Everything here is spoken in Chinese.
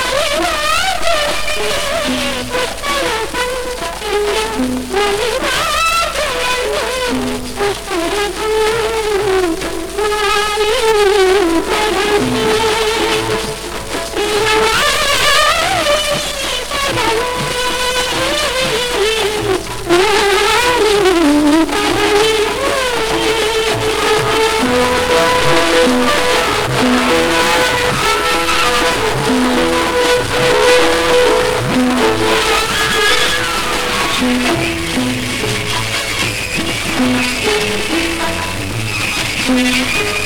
我的大姐，我的大姐，姐。Thank you.